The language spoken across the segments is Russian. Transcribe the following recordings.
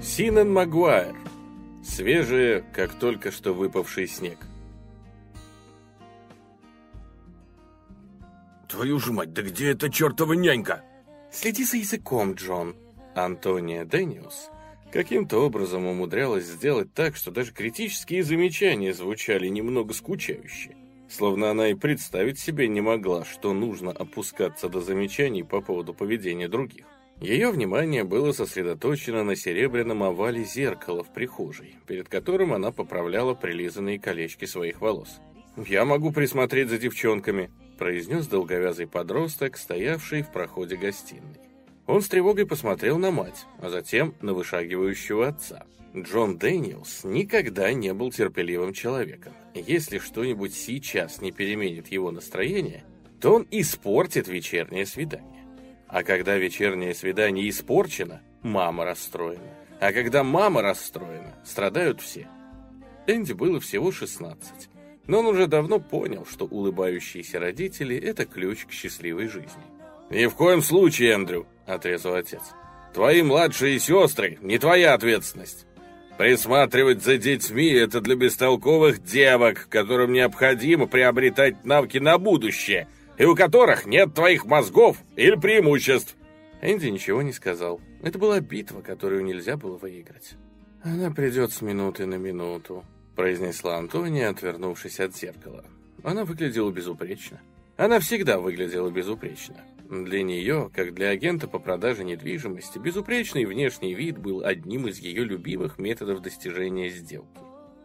Синан Магуайр. Свежие, как только что выпавший снег. Твою же мать, да где эта чертова нянька? Следи за языком, Джон. Антония Дэниус каким-то образом умудрялась сделать так, что даже критические замечания звучали немного скучающе. Словно она и представить себе не могла, что нужно опускаться до замечаний по поводу поведения других. Ее внимание было сосредоточено на серебряном овале зеркала в прихожей, перед которым она поправляла прилизанные колечки своих волос. «Я могу присмотреть за девчонками», — произнес долговязый подросток, стоявший в проходе гостиной. Он с тревогой посмотрел на мать, а затем на вышагивающего отца. Джон Дэниелс никогда не был терпеливым человеком. Если что-нибудь сейчас не переменит его настроение, то он испортит вечернее свидание. А когда вечернее свидание испорчено, мама расстроена. А когда мама расстроена, страдают все. Энди было всего 16, но он уже давно понял, что улыбающиеся родители – это ключ к счастливой жизни. «Ни в коем случае, Эндрю», — отрезал отец. «Твои младшие сестры — не твоя ответственность. Присматривать за детьми — это для бестолковых девок, которым необходимо приобретать навыки на будущее, и у которых нет твоих мозгов или преимуществ». Энди ничего не сказал. Это была битва, которую нельзя было выиграть. «Она придет с минуты на минуту», — произнесла Антония, отвернувшись от зеркала. Она выглядела безупречно. Она всегда выглядела безупречно. Для нее, как для агента по продаже недвижимости, безупречный внешний вид был одним из ее любимых методов достижения сделки.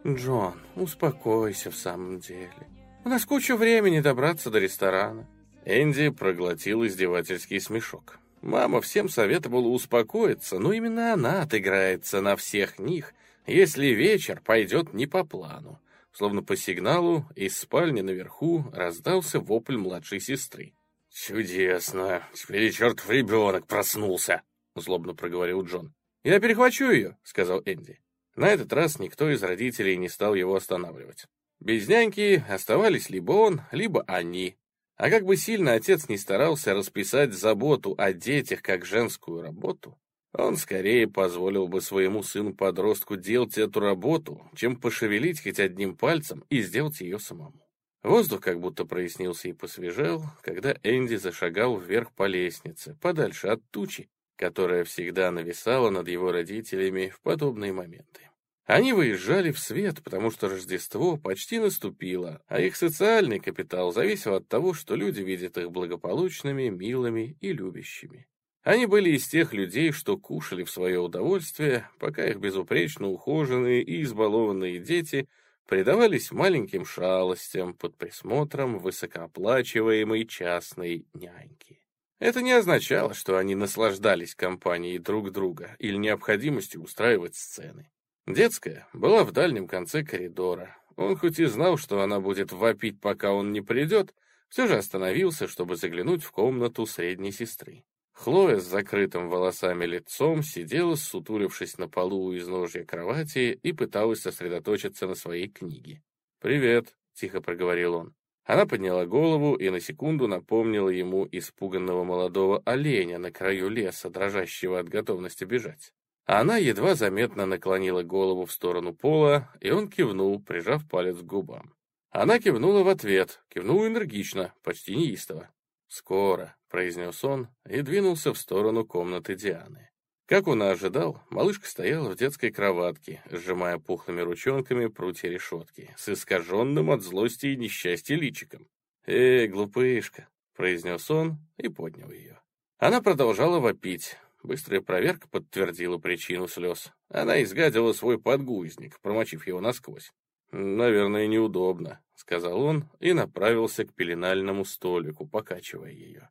«Джон, успокойся в самом деле. У нас куча времени добраться до ресторана». Энди проглотил издевательский смешок. Мама всем советовала успокоиться, но именно она отыграется на всех них, если вечер пойдет не по плану. Словно по сигналу из спальни наверху раздался вопль младшей сестры. «Чудесно! Теперь чертов ребенок проснулся!» — злобно проговорил Джон. «Я перехвачу ее», — сказал Энди. На этот раз никто из родителей не стал его останавливать. Без няньки оставались либо он, либо они. А как бы сильно отец не старался расписать заботу о детях как женскую работу, он скорее позволил бы своему сыну-подростку делать эту работу, чем пошевелить хоть одним пальцем и сделать ее самому. Воздух как будто прояснился и посвежел, когда Энди зашагал вверх по лестнице, подальше от тучи, которая всегда нависала над его родителями в подобные моменты. Они выезжали в свет, потому что Рождество почти наступило, а их социальный капитал зависел от того, что люди видят их благополучными, милыми и любящими. Они были из тех людей, что кушали в свое удовольствие, пока их безупречно ухоженные и избалованные дети – предавались маленьким шалостям под присмотром высокооплачиваемой частной няньки. Это не означало, что они наслаждались компанией друг друга или необходимостью устраивать сцены. Детская была в дальнем конце коридора. Он хоть и знал, что она будет вопить, пока он не придет, все же остановился, чтобы заглянуть в комнату средней сестры. Хлоя с закрытым волосами лицом сидела, сутулившись на полу у изножья кровати и пыталась сосредоточиться на своей книге. «Привет», — тихо проговорил он. Она подняла голову и на секунду напомнила ему испуганного молодого оленя на краю леса, дрожащего от готовности бежать. Она едва заметно наклонила голову в сторону пола, и он кивнул, прижав палец к губам. Она кивнула в ответ, кивнула энергично, почти неистово. «Скоро», — произнес он и двинулся в сторону комнаты Дианы. Как он и ожидал, малышка стояла в детской кроватке, сжимая пухлыми ручонками прутья решетки, с искаженным от злости и несчастья личиком. «Эй, глупышка», — произнес он и поднял ее. Она продолжала вопить. Быстрая проверка подтвердила причину слез. Она изгадила свой подгузник, промочив его насквозь. «Наверное, неудобно», — сказал он и направился к пеленальному столику, покачивая ее.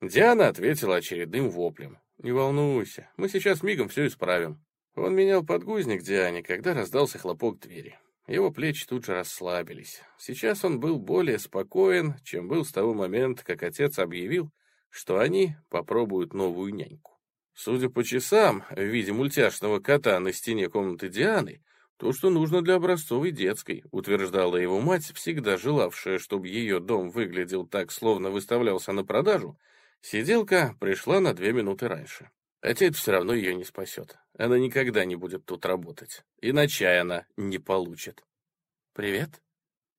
Диана ответила очередным воплем. «Не волнуйся, мы сейчас мигом все исправим». Он менял подгузник Диане, когда раздался хлопок двери. Его плечи тут же расслабились. Сейчас он был более спокоен, чем был с того момента, как отец объявил, что они попробуют новую няньку. Судя по часам, в виде мультяшного кота на стене комнаты Дианы, то, что нужно для образцовой детской, утверждала его мать, всегда желавшая, чтобы ее дом выглядел так, словно выставлялся на продажу, сиделка пришла на две минуты раньше. Это все равно ее не спасет. Она никогда не будет тут работать. Иначе она не получит. «Привет».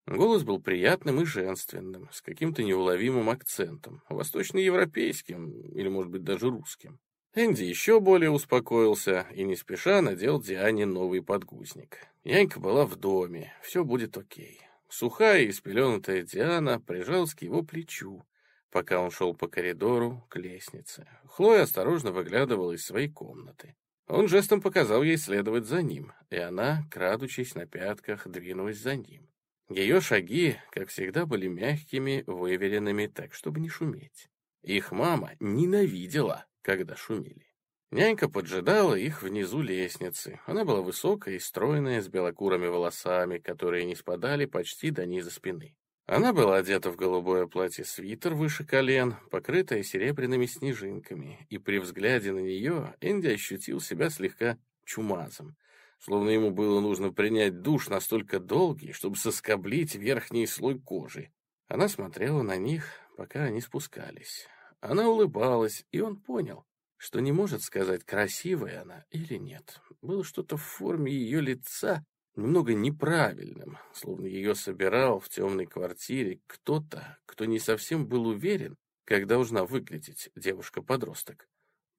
Голос был приятным и женственным, с каким-то неуловимым акцентом, восточноевропейским или, может быть, даже русским. Энди еще более успокоился и не спеша надел Диане новый подгузник. Янька была в доме, все будет окей. Сухая и спеленутая Диана прижалась к его плечу, пока он шел по коридору к лестнице. Хлоя осторожно выглядывала из своей комнаты. Он жестом показал ей следовать за ним, и она, крадучись на пятках, двинулась за ним. Ее шаги, как всегда, были мягкими, выверенными так, чтобы не шуметь. Их мама ненавидела, когда шумели. Нянька поджидала их внизу лестницы. Она была высокая и стройная, с белокурыми волосами, которые не спадали почти до низа спины. Она была одета в голубое платье-свитер выше колен, покрытое серебряными снежинками, и при взгляде на нее Энди ощутил себя слегка чумазом, словно ему было нужно принять душ настолько долгий, чтобы соскоблить верхний слой кожи. Она смотрела на них, пока они спускались. Она улыбалась, и он понял, что не может сказать, красивая она или нет. Было что-то в форме ее лица, немного неправильным, словно ее собирал в темной квартире кто-то, кто не совсем был уверен, как должна выглядеть девушка-подросток.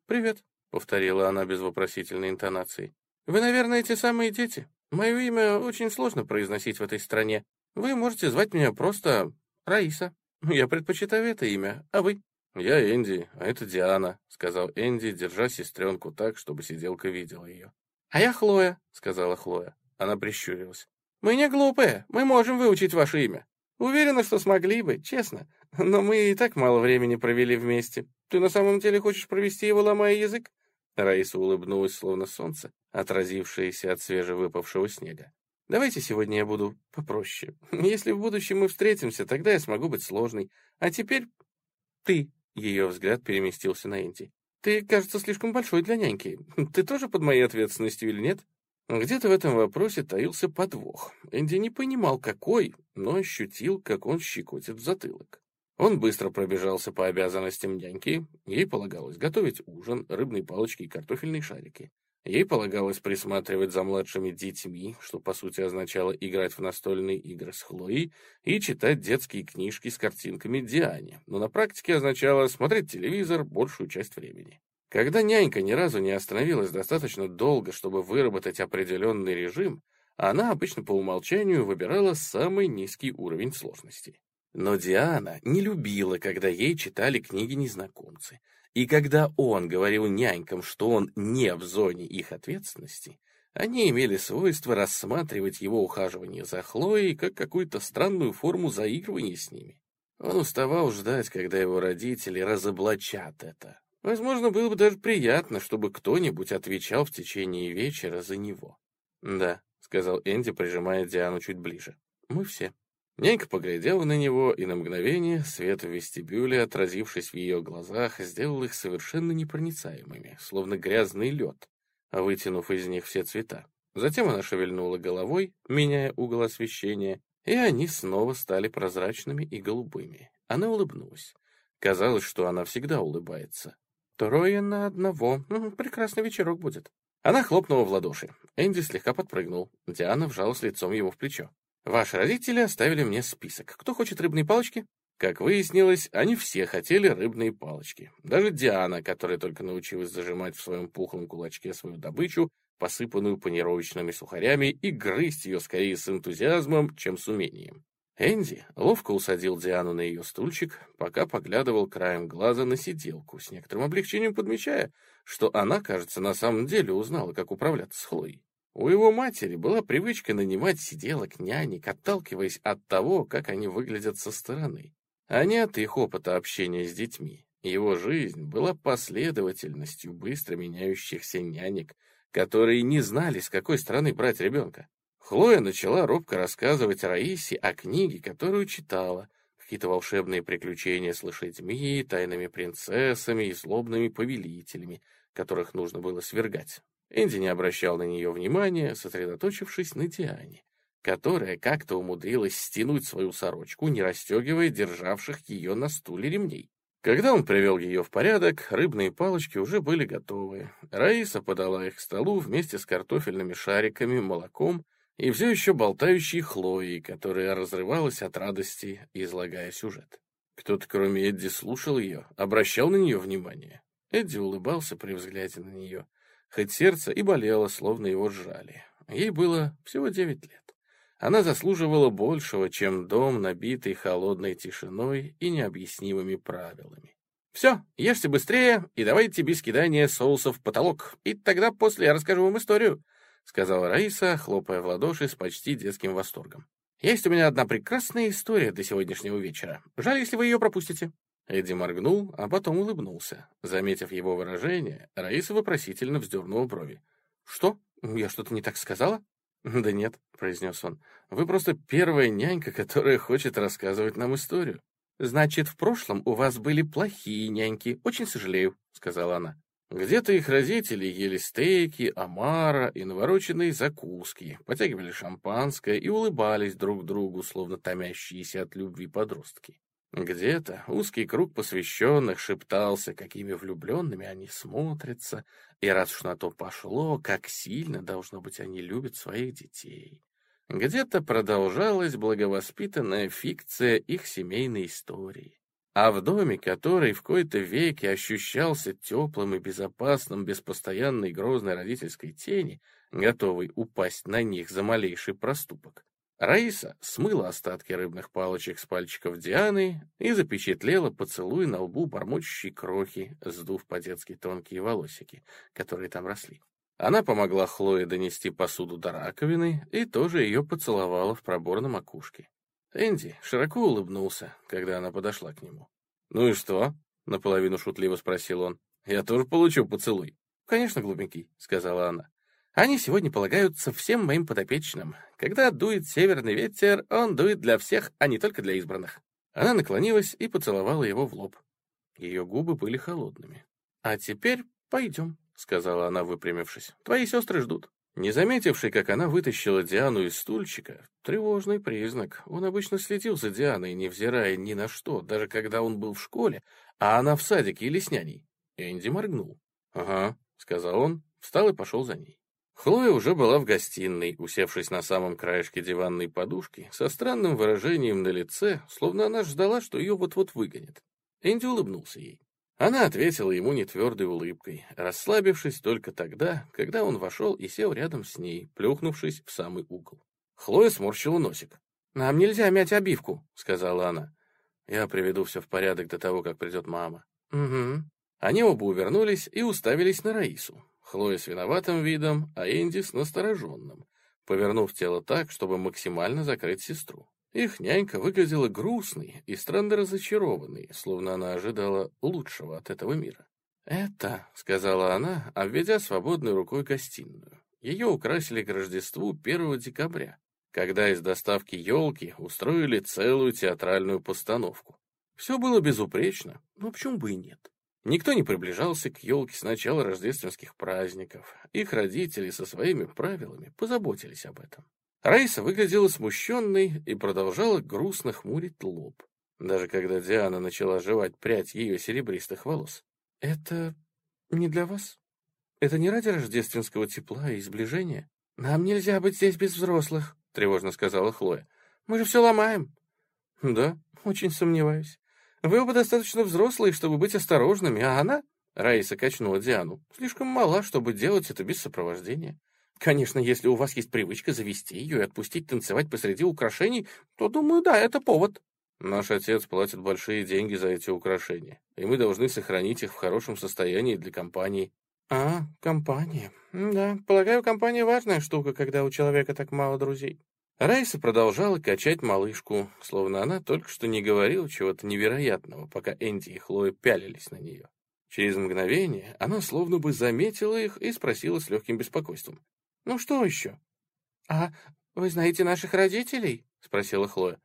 «Привет», — повторила она без вопросительной интонации. «Вы, наверное, те самые дети. Мое имя очень сложно произносить в этой стране. Вы можете звать меня просто Раиса. Я предпочитаю это имя, а вы?» «Я Энди, а это Диана», — сказал Энди, держа сестренку так, чтобы сиделка видела ее. «А я Хлоя», — сказала Хлоя. Она прищурилась. «Мы не глупые, мы можем выучить ваше имя. Уверена, что смогли бы, честно. Но мы и так мало времени провели вместе. Ты на самом деле хочешь провести его, ломая язык?» Раиса улыбнулась, словно солнце, отразившееся от свежевыпавшего снега. «Давайте сегодня я буду попроще. Если в будущем мы встретимся, тогда я смогу быть сложной. А теперь ты». Ее взгляд переместился на Энди. «Ты, кажется, слишком большой для няньки. Ты тоже под моей ответственностью или нет?» Где-то в этом вопросе таился подвох. Энди не понимал, какой, но ощутил, как он щекотит в затылок. Он быстро пробежался по обязанностям няньки. Ей полагалось готовить ужин, рыбные палочки и картофельные шарики. Ей полагалось присматривать за младшими детьми, что по сути означало играть в настольные игры с Хлоей и читать детские книжки с картинками Диане, но на практике означало смотреть телевизор большую часть времени. Когда нянька ни разу не остановилась достаточно долго, чтобы выработать определенный режим, она обычно по умолчанию выбирала самый низкий уровень сложности. Но Диана не любила, когда ей читали книги незнакомцы. И когда он говорил нянькам, что он не в зоне их ответственности, они имели свойство рассматривать его ухаживание за Хлоей как какую-то странную форму заигрывания с ними. Он уставал ждать, когда его родители разоблачат это, Возможно, было бы даже приятно, чтобы кто-нибудь отвечал в течение вечера за него. «Да», — сказал Энди, прижимая Диану чуть ближе. «Мы все». Нянька поглядела на него, и на мгновение свет в вестибюле, отразившись в ее глазах, сделал их совершенно непроницаемыми, словно грязный лед, вытянув из них все цвета. Затем она шевельнула головой, меняя угол освещения, и они снова стали прозрачными и голубыми. Она улыбнулась. Казалось, что она всегда улыбается. «Трое на одного. Прекрасный вечерок будет». Она хлопнула в ладоши. Энди слегка подпрыгнул. Диана вжалась лицом ему в плечо. «Ваши родители оставили мне список. Кто хочет рыбные палочки?» Как выяснилось, они все хотели рыбные палочки. Даже Диана, которая только научилась зажимать в своем пухлом кулачке свою добычу, посыпанную панировочными сухарями, и грызть ее скорее с энтузиазмом, чем с умением. Энди ловко усадил Диану на ее стульчик, пока поглядывал краем глаза на сиделку, с некоторым облегчением подмечая, что она, кажется, на самом деле узнала, как управляться с Хлоей. У его матери была привычка нанимать сиделок нянек, отталкиваясь от того, как они выглядят со стороны, а не от их опыта общения с детьми. Его жизнь была последовательностью быстро меняющихся нянек, которые не знали, с какой стороны брать ребенка. Хлоя начала робко рассказывать Раисе о книге, которую читала, какие-то волшебные приключения с лошадьми, тайными принцессами и злобными повелителями, которых нужно было свергать. Энди не обращал на нее внимания, сосредоточившись на Диане, которая как-то умудрилась стянуть свою сорочку, не расстегивая державших ее на стуле ремней. Когда он привел ее в порядок, рыбные палочки уже были готовы. Раиса подала их к столу вместе с картофельными шариками, молоком и все еще болтающей Хлоей, которая разрывалась от радости, излагая сюжет. Кто-то, кроме Эдди, слушал ее, обращал на нее внимание. Эдди улыбался при взгляде на нее, хоть сердце и болело, словно его сжали. Ей было всего девять лет. Она заслуживала большего, чем дом, набитый холодной тишиной и необъяснимыми правилами. «Все, ешьте быстрее и давайте без кидания соуса в потолок, и тогда после я расскажу вам историю», сказала Раиса, хлопая в ладоши с почти детским восторгом. «Есть у меня одна прекрасная история до сегодняшнего вечера. Жаль, если вы ее пропустите». Эдди моргнул, а потом улыбнулся. Заметив его выражение, Раиса вопросительно вздернула брови. «Что? Я что-то не так сказала?» «Да нет», — произнес он, — «вы просто первая нянька, которая хочет рассказывать нам историю». «Значит, в прошлом у вас были плохие няньки. Очень сожалею», — сказала она. Где-то их родители ели стейки, омара и навороченные закуски, потягивали шампанское и улыбались друг другу, словно томящиеся от любви подростки. Где-то узкий круг посвященных шептался, какими влюбленными они смотрятся, и раз уж на то пошло, как сильно, должно быть, они любят своих детей. Где-то продолжалась благовоспитанная фикция их семейной истории. А в доме, который в кои-то веке ощущался теплым и безопасным без постоянной грозной родительской тени, готовой упасть на них за малейший проступок, Раиса смыла остатки рыбных палочек с пальчиков Дианы и запечатлела поцелуй на лбу бормочущей крохи, сдув по-детски тонкие волосики, которые там росли. Она помогла Хлое донести посуду до раковины и тоже ее поцеловала в пробор на макушке. Энди широко улыбнулся, когда она подошла к нему. «Ну и что?» — наполовину шутливо спросил он. «Я тоже получу поцелуй». «Конечно, глупенький», — сказала она. Они сегодня полагаются всем моим подопечным. Когда дует северный ветер, он дует для всех, а не только для избранных». Она наклонилась и поцеловала его в лоб. Ее губы были холодными. «А теперь пойдем», — сказала она, выпрямившись. «Твои сестры ждут». Не заметивший, как она вытащила Диану из стульчика, тревожный признак. Он обычно следил за Дианой, невзирая ни на что, даже когда он был в школе, а она в садике или с няней. Энди моргнул. «Ага», — сказал он, встал и пошел за ней. Хлоя уже была в гостиной, усевшись на самом краешке диванной подушки, со странным выражением на лице, словно она ждала, что ее вот-вот выгонят. Энди улыбнулся ей. Она ответила ему нетвердой улыбкой, расслабившись только тогда, когда он вошел и сел рядом с ней, плюхнувшись в самый угол. Хлоя сморщила носик. «Нам нельзя мять обивку», — сказала она. «Я приведу все в порядок до того, как придет мама». «Угу». Они оба увернулись и уставились на Раису. Хлоя с виноватым видом, а Энди с настороженным, повернув тело так, чтобы максимально закрыть сестру. Их нянька выглядела грустной и странно разочарованной, словно она ожидала лучшего от этого мира. «Это», — сказала она, обведя свободной рукой гостиную. Ее украсили к Рождеству 1 декабря, когда из доставки елки устроили целую театральную постановку. Все было безупречно, но почему бы и нет? Никто не приближался к елке с начала рождественских праздников. Их родители со своими правилами позаботились об этом. Раиса выглядела смущенной и продолжала грустно хмурить лоб, даже когда Диана начала жевать прядь ее серебристых волос. «Это не для вас? Это не ради рождественского тепла и сближения? Нам нельзя быть здесь без взрослых», — тревожно сказала Хлоя. «Мы же все ломаем». «Да, очень сомневаюсь. Вы оба достаточно взрослые, чтобы быть осторожными, а она...» Раиса качнула Диану. «Слишком мала, чтобы делать это без сопровождения. Конечно, если у вас есть привычка завести ее и отпустить танцевать посреди украшений, то, думаю, да, это повод». Наш отец платит большие деньги за эти украшения, и мы должны сохранить их в хорошем состоянии для компании. А, компания. Да, полагаю, компания важная штука, когда у человека так мало друзей. Райса продолжала качать малышку, словно она только что не говорила чего-то невероятного, пока Энди и Хлоя пялились на нее. Через мгновение она словно бы заметила их и спросила с легким беспокойством. «Ну что еще?» «А вы знаете наших родителей?» — спросила Хлоя.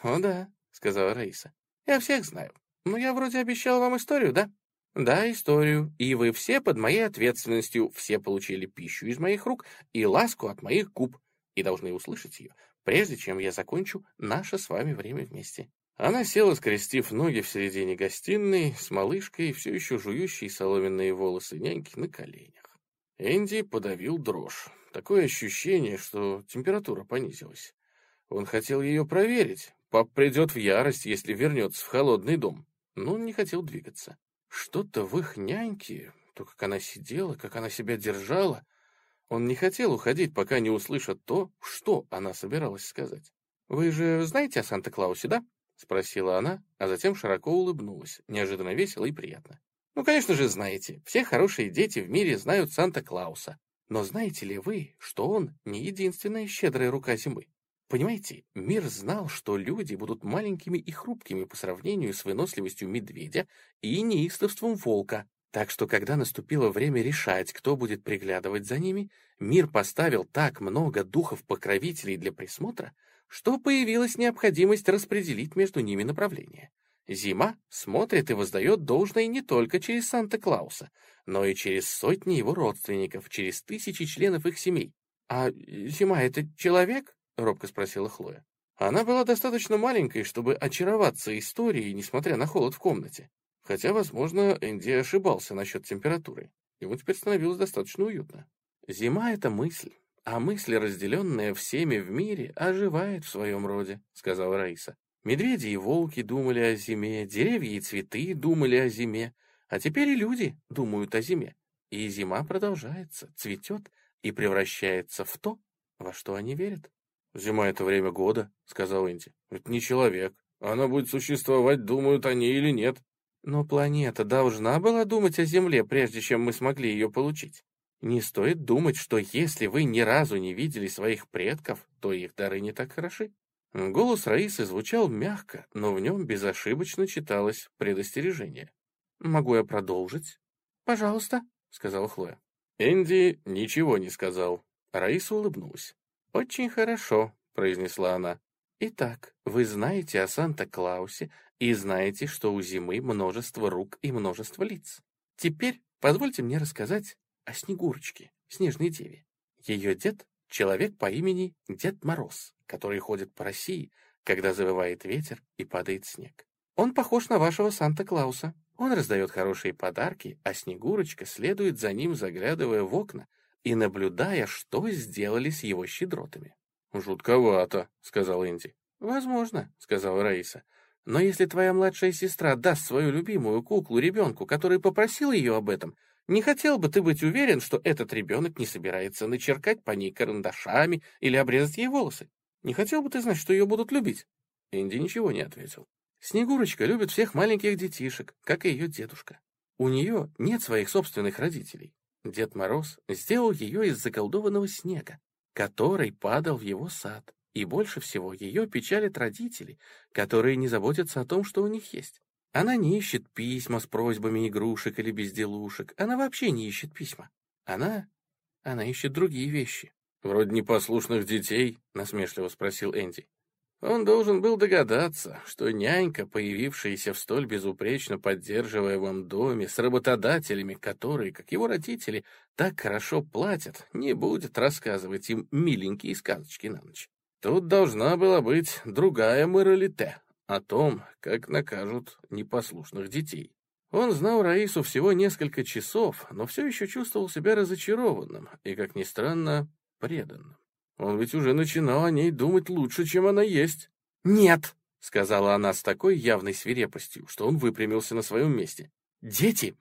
«О да», — сказала Раиса. «Я всех знаю. Но я вроде обещала вам историю, да?» «Да, историю. И вы все под моей ответственностью, все получили пищу из моих рук и ласку от моих губ и должны услышать ее, прежде чем я закончу наше с вами время вместе. Она села, скрестив ноги в середине гостиной, с малышкой, все еще жующей соломенные волосы няньки на коленях. Энди подавил дрожь. Такое ощущение, что температура понизилась. Он хотел ее проверить. Пап придет в ярость, если вернется в холодный дом. Но он не хотел двигаться. Что-то в их няньке, то, как она сидела, как она себя держала. Он не хотел уходить, пока не услышит то, что она собиралась сказать. «Вы же знаете о Санта-Клаусе, да?» — спросила она, а затем широко улыбнулась, неожиданно весело и приятно. «Ну, конечно же, знаете. Все хорошие дети в мире знают Санта-Клауса. Но знаете ли вы, что он не единственная щедрая рука зимы? Понимаете, мир знал, что люди будут маленькими и хрупкими по сравнению с выносливостью медведя и неистовством волка. Так что, когда наступило время решать, кто будет приглядывать за ними, мир поставил так много духов-покровителей для присмотра, что появилась необходимость распределить между ними направления. Зима смотрит и воздает должное не только через Санта-Клауса, но и через сотни его родственников, через тысячи членов их семей. «А Зима — это человек?» — робко спросила Хлоя. Она была достаточно маленькой, чтобы очароваться историей, несмотря на холод в комнате. Хотя, возможно, Энди ошибался насчет температуры. Ему теперь становилось достаточно уютно. Зима — это мысль, а мысль, разделенная всеми в мире, оживает в своем роде, — сказала Раиса. Медведи и волки думали о зиме, деревья и цветы думали о зиме, а теперь и люди думают о зиме. И зима продолжается, цветет и превращается в то, во что они верят. «Зима — это время года», — сказал Энди. «Это не человек. Она будет существовать, думают они или нет». Но планета должна была думать о Земле, прежде чем мы смогли ее получить. Не стоит думать, что если вы ни разу не видели своих предков, то их дары не так хороши. Голос Раисы звучал мягко, но в нем безошибочно читалось предостережение. «Могу я продолжить?» «Пожалуйста», — сказала Хлоя. Энди ничего не сказал. Раиса улыбнулась. «Очень хорошо», — произнесла она. «Итак, вы знаете о Санта-Клаусе и знаете, что у зимы множество рук и множество лиц. Теперь позвольте мне рассказать о Снегурочке, Снежной Деве. Ее дед — человек по имени Дед Мороз, который ходит по России, когда завывает ветер и падает снег. Он похож на вашего Санта-Клауса. Он раздает хорошие подарки, а Снегурочка следует за ним, заглядывая в окна и наблюдая, что сделали с его щедротами. «Жутковато», — сказал Энди. «Возможно», — сказала Раиса. «Но если твоя младшая сестра даст свою любимую куклу ребенку, который попросил ее об этом, не хотел бы ты быть уверен, что этот ребенок не собирается начеркать по ней карандашами или обрезать ей волосы? Не хотел бы ты знать, что ее будут любить?» Энди ничего не ответил. Снегурочка любит всех маленьких детишек, как и ее дедушка. У нее нет своих собственных родителей. Дед Мороз сделал ее из заколдованного снега, который падал в его сад. И больше всего ее печалят родители, которые не заботятся о том, что у них есть. Она не ищет письма с просьбами игрушек или безделушек. Она вообще не ищет письма. Она... она ищет другие вещи. «Вроде непослушных детей?» — насмешливо спросил Энди. Он должен был догадаться, что нянька, появившаяся в столь безупречно поддерживаемом доме с работодателями, которые, как его родители, так хорошо платят, не будет рассказывать им миленькие сказочки на ночь. Тут должна была быть другая моралите о том, как накажут непослушных детей. Он знал Раису всего несколько часов, но все еще чувствовал себя разочарованным и, как ни странно, преданным. Он ведь уже начинал о ней думать лучше, чем она есть. «Нет!» — сказала она с такой явной свирепостью, что он выпрямился на своем месте. «Дети!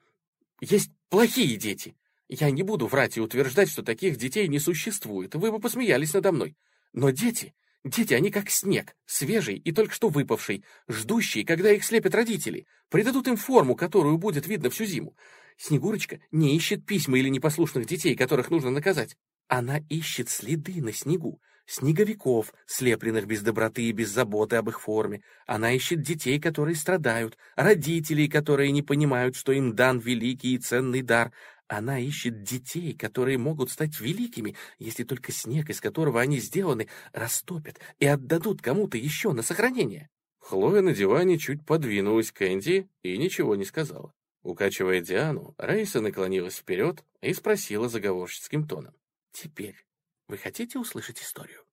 Есть плохие дети! Я не буду врать и утверждать, что таких детей не существует, вы бы посмеялись надо мной. Но дети, дети, они как снег, свежий и только что выпавший, ждущий, когда их слепят родители, придадут им форму, которую будет видно всю зиму. Снегурочка не ищет письма или непослушных детей, которых нужно наказать. Она ищет следы на снегу, снеговиков, слепленных без доброты и без заботы об их форме. Она ищет детей, которые страдают, родителей, которые не понимают, что им дан великий и ценный дар. Она ищет детей, которые могут стать великими, если только снег, из которого они сделаны, растопят и отдадут кому-то еще на сохранение. Хлоя на диване чуть подвинулась к Энди и ничего не сказала. Укачивая Диану, Рейса наклонилась вперед и спросила заговорщицким тоном. Теперь вы хотите услышать историю?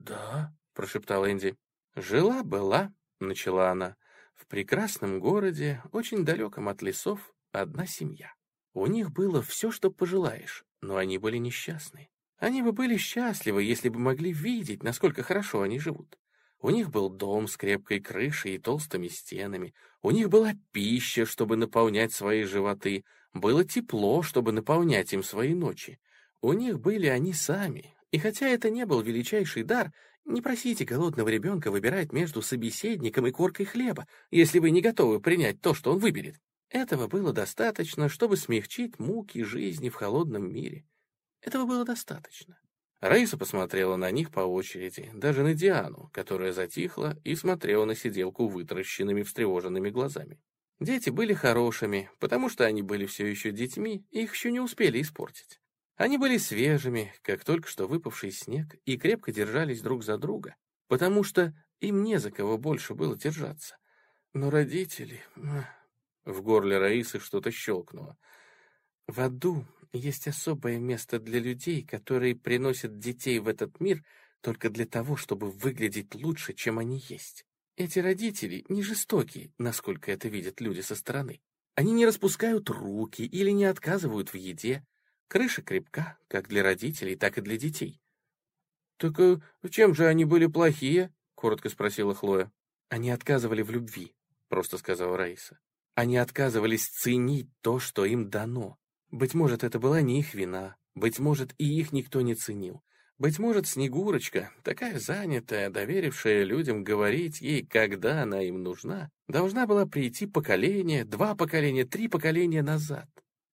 Да, прошептал Энди. Жила-была — начала она, — «в прекрасном городе, очень далеком от лесов, одна семья. У них было все, что пожелаешь, но они были несчастны. Они бы были счастливы, если бы могли видеть, насколько хорошо они живут. У них был дом с крепкой крышей и толстыми стенами. У них была пища, чтобы наполнять свои животы. Было тепло, чтобы наполнять им свои ночи. У них были они сами. И хотя это не был величайший дар, не просите голодного ребенка выбирать между собеседником и коркой хлеба, если вы не готовы принять то, что он выберет. Этого было достаточно, чтобы смягчить муки жизни в холодном мире. Этого было достаточно. Раиса посмотрела на них по очереди, даже на Диану, которая затихла и смотрела на сиделку вытаращенными, встревоженными глазами. Дети были хорошими, потому что они были все еще детьми, и их еще не успели испортить. Они были свежими, как только что выпавший снег, и крепко держались друг за друга, потому что им не за кого больше было держаться. Но родители... В горле Раисы что-то щелкнуло. В аду есть особое место для людей, которые приносят детей в этот мир только для того, чтобы выглядеть лучше, чем они есть. Эти родители не жестокие, насколько это видят люди со стороны. Они не распускают руки или не отказывают в еде. Крыша крепка, как для родителей, так и для детей. «Так э, чем же они были плохие?» — коротко спросила Хлоя. «Они отказывали в любви», — просто сказала Раиса. «Они отказывались ценить то, что им дано. Быть может, это была не их вина, быть может, и их никто не ценил. Быть может, Снегурочка, такая занятая, доверившая людям говорить ей, когда она им нужна, должна была прийти поколение, два поколения, три поколения назад.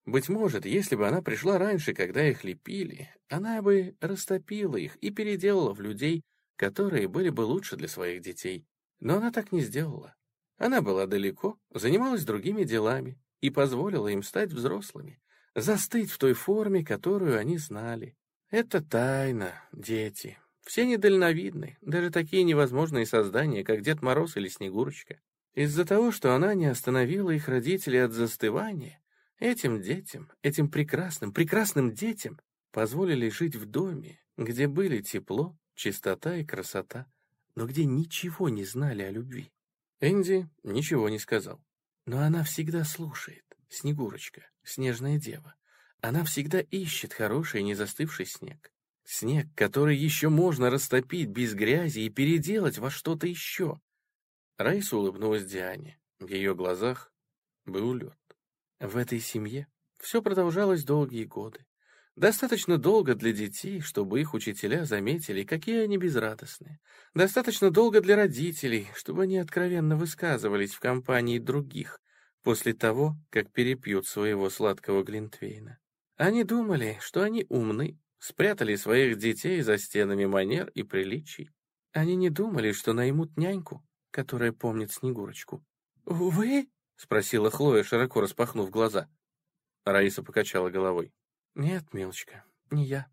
Быть может, если бы она пришла раньше, когда их лепили, она бы растопила их и переделала в людей, которые были бы лучше для своих детей. Но она так не сделала. Она была далеко, занималась другими делами и позволила им стать взрослыми застыть в той форме, которую они знали. Это тайна, дети. Все недальновидны, даже такие невозможные создания, как Дед Мороз или Снегурочка. Из-за того, что она не остановила их родителей от застывания, этим детям, этим прекрасным, прекрасным детям позволили жить в доме, где были тепло, чистота и красота, но где ничего не знали о любви. Энди ничего не сказал. Но она всегда слушает, Снегурочка, снежная дева. Она всегда ищет хороший незастывший снег. Снег, который еще можно растопить без грязи и переделать во что-то еще. Раиса улыбнулась Диане. В ее глазах был лед. В этой семье все продолжалось долгие годы. Достаточно долго для детей, чтобы их учителя заметили, какие они безрадостные. Достаточно долго для родителей, чтобы они откровенно высказывались в компании других, после того, как перепьют своего сладкого глинтвейна. Они думали, что они умны, спрятали своих детей за стенами манер и приличий. Они не думали, что наймут няньку, которая помнит Снегурочку. «Вы?» — спросила Хлоя, широко распахнув глаза. Раиса покачала головой. «Нет, милочка, не я.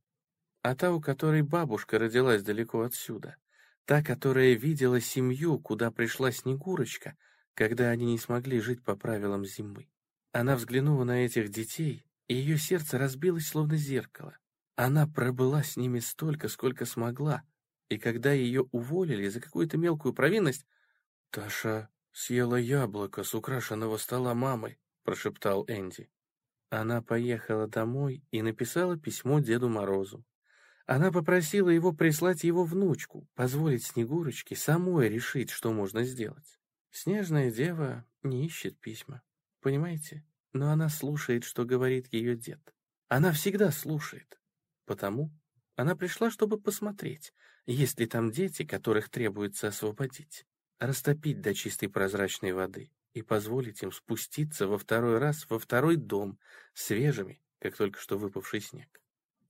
А та, у которой бабушка родилась далеко отсюда. Та, которая видела семью, куда пришла Снегурочка, когда они не смогли жить по правилам зимы. Она взглянула на этих детей, и ее сердце разбилось словно зеркало. Она пробыла с ними столько, сколько смогла, и когда ее уволили за какую-то мелкую провинность, «Таша съела яблоко с украшенного стола мамой», — прошептал Энди. Она поехала домой и написала письмо Деду Морозу. Она попросила его прислать его внучку, позволить Снегурочке самой решить, что можно сделать. Снежная дева не ищет письма, понимаете? Но она слушает, что говорит ее дед. Она всегда слушает. Потому она пришла, чтобы посмотреть, есть ли там дети, которых требуется освободить, растопить до чистой прозрачной воды и позволить им спуститься во второй раз во второй дом, свежими, как только что выпавший снег.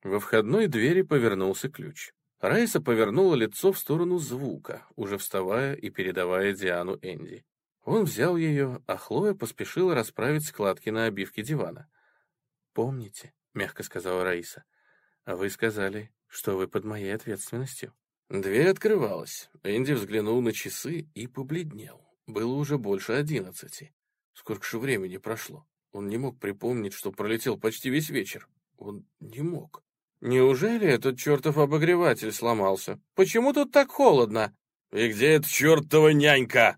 Во входной двери повернулся ключ. Райса повернула лицо в сторону звука, уже вставая и передавая Диану Энди. Он взял ее, а Хлоя поспешила расправить складки на обивке дивана. «Помните», — мягко сказала Раиса, — «вы сказали, что вы под моей ответственностью». Дверь открывалась. Энди взглянул на часы и побледнел. Было уже больше одиннадцати. Сколько же времени прошло? Он не мог припомнить, что пролетел почти весь вечер. Он не мог. Неужели этот чертов обогреватель сломался? Почему тут так холодно? И где эта чертова нянька?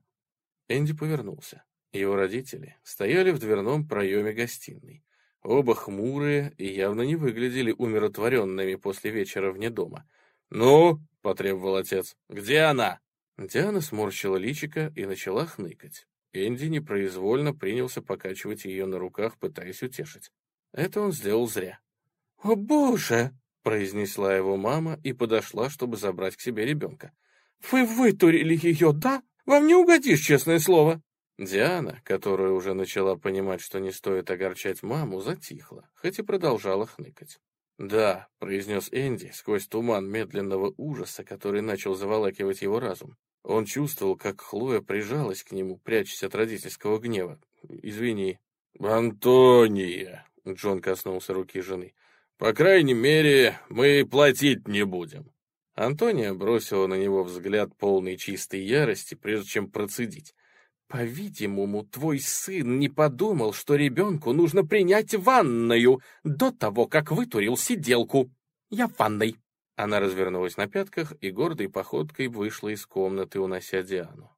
Энди повернулся. Его родители стояли в дверном проеме гостиной. Оба хмурые и явно не выглядели умиротворенными после вечера вне дома. «Ну?» — потребовал отец. «Где она?» Диана сморщила личико и начала хныкать. Энди непроизвольно принялся покачивать ее на руках, пытаясь утешить. Это он сделал зря. «О, боже!» — произнесла его мама и подошла, чтобы забрать к себе ребенка. «Вы вытурили ее, да? Вам не угодишь, честное слово!» Диана, которая уже начала понимать, что не стоит огорчать маму, затихла, хоть и продолжала хныкать. «Да», — произнес Энди сквозь туман медленного ужаса, который начал заволакивать его разум. Он чувствовал, как Хлоя прижалась к нему, прячась от родительского гнева. «Извини». «Антония!» — Джон коснулся руки жены. «По крайней мере, мы платить не будем». Антония бросила на него взгляд полный чистой ярости, прежде чем процедить. «По-видимому, твой сын не подумал, что ребенку нужно принять ванную до того, как вытурил сиделку. Я в ванной». Она развернулась на пятках и гордой походкой вышла из комнаты, унося Диану.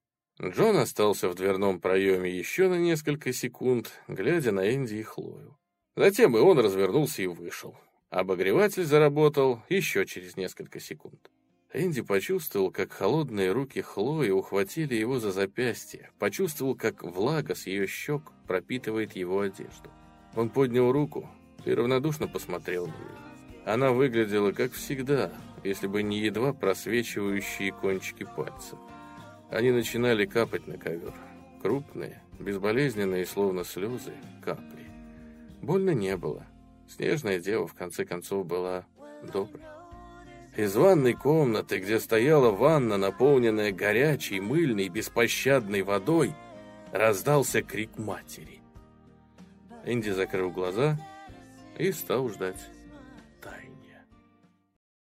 Джон остался в дверном проеме еще на несколько секунд, глядя на Энди и Хлою. Затем и он развернулся и вышел. Обогреватель заработал еще через несколько секунд. Энди почувствовал, как холодные руки Хлои ухватили его за запястье, почувствовал, как влага с ее щек пропитывает его одежду. Он поднял руку и равнодушно посмотрел на нее. Она выглядела как всегда, если бы не едва просвечивающие кончики пальцев. Они начинали капать на ковер. Крупные, безболезненные, словно слезы, капли. Больно не было. Снежная дева, в конце концов, была доброй. Из ванной комнаты, где стояла ванна, наполненная горячей, мыльной, беспощадной водой, раздался крик матери. Энди закрыл глаза и стал ждать.